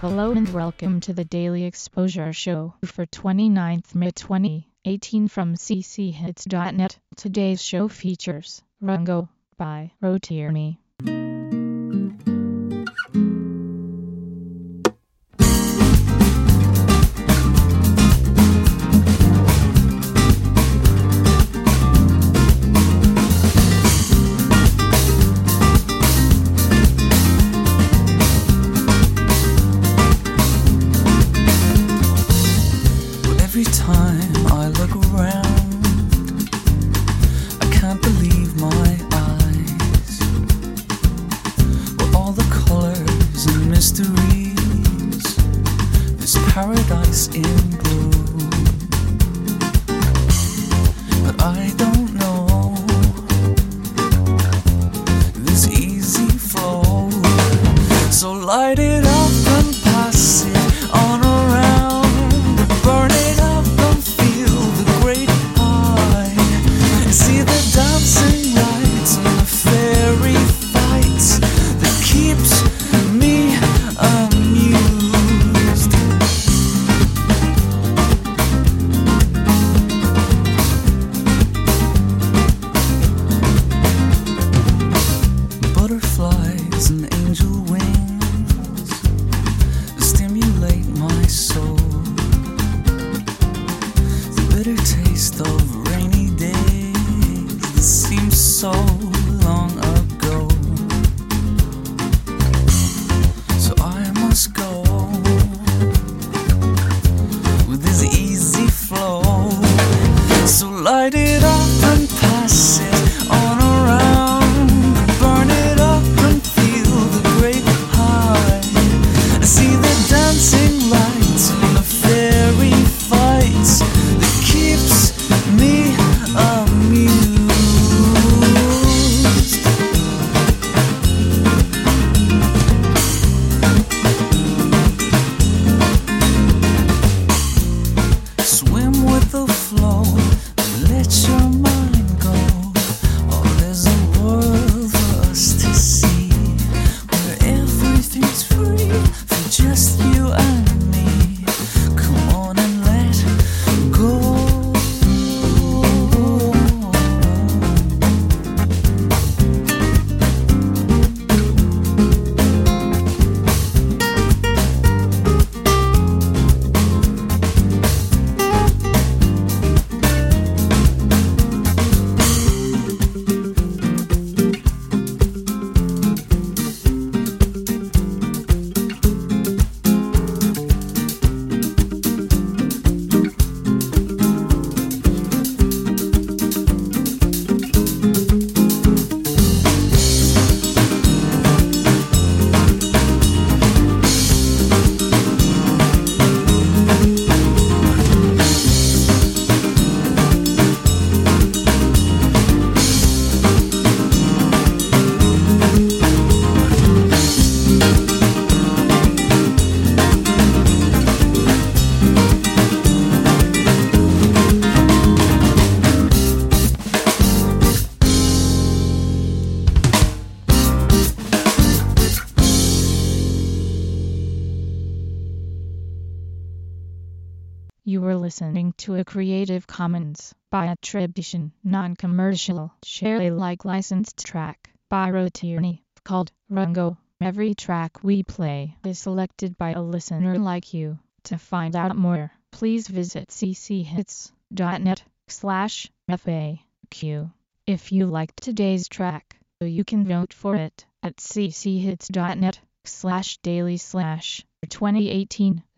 Hello and welcome to the Daily Exposure Show for 29th May 2018 from cchits.net. Today's show features Rungo by Rotier Every time I look around, I can't believe my eyes. With all the colors and mysteries, this paradise in blue. But I don't know this easy flow. So light it Taste of rainy days. That seems so You were listening to a Creative Commons by attribution, non-commercial, share Alike licensed track by Rotierney called Rungo. Every track we play is selected by a listener like you. To find out more, please visit cchits.net slash FAQ. If you liked today's track, you can vote for it at cchits.net slash daily slash 2018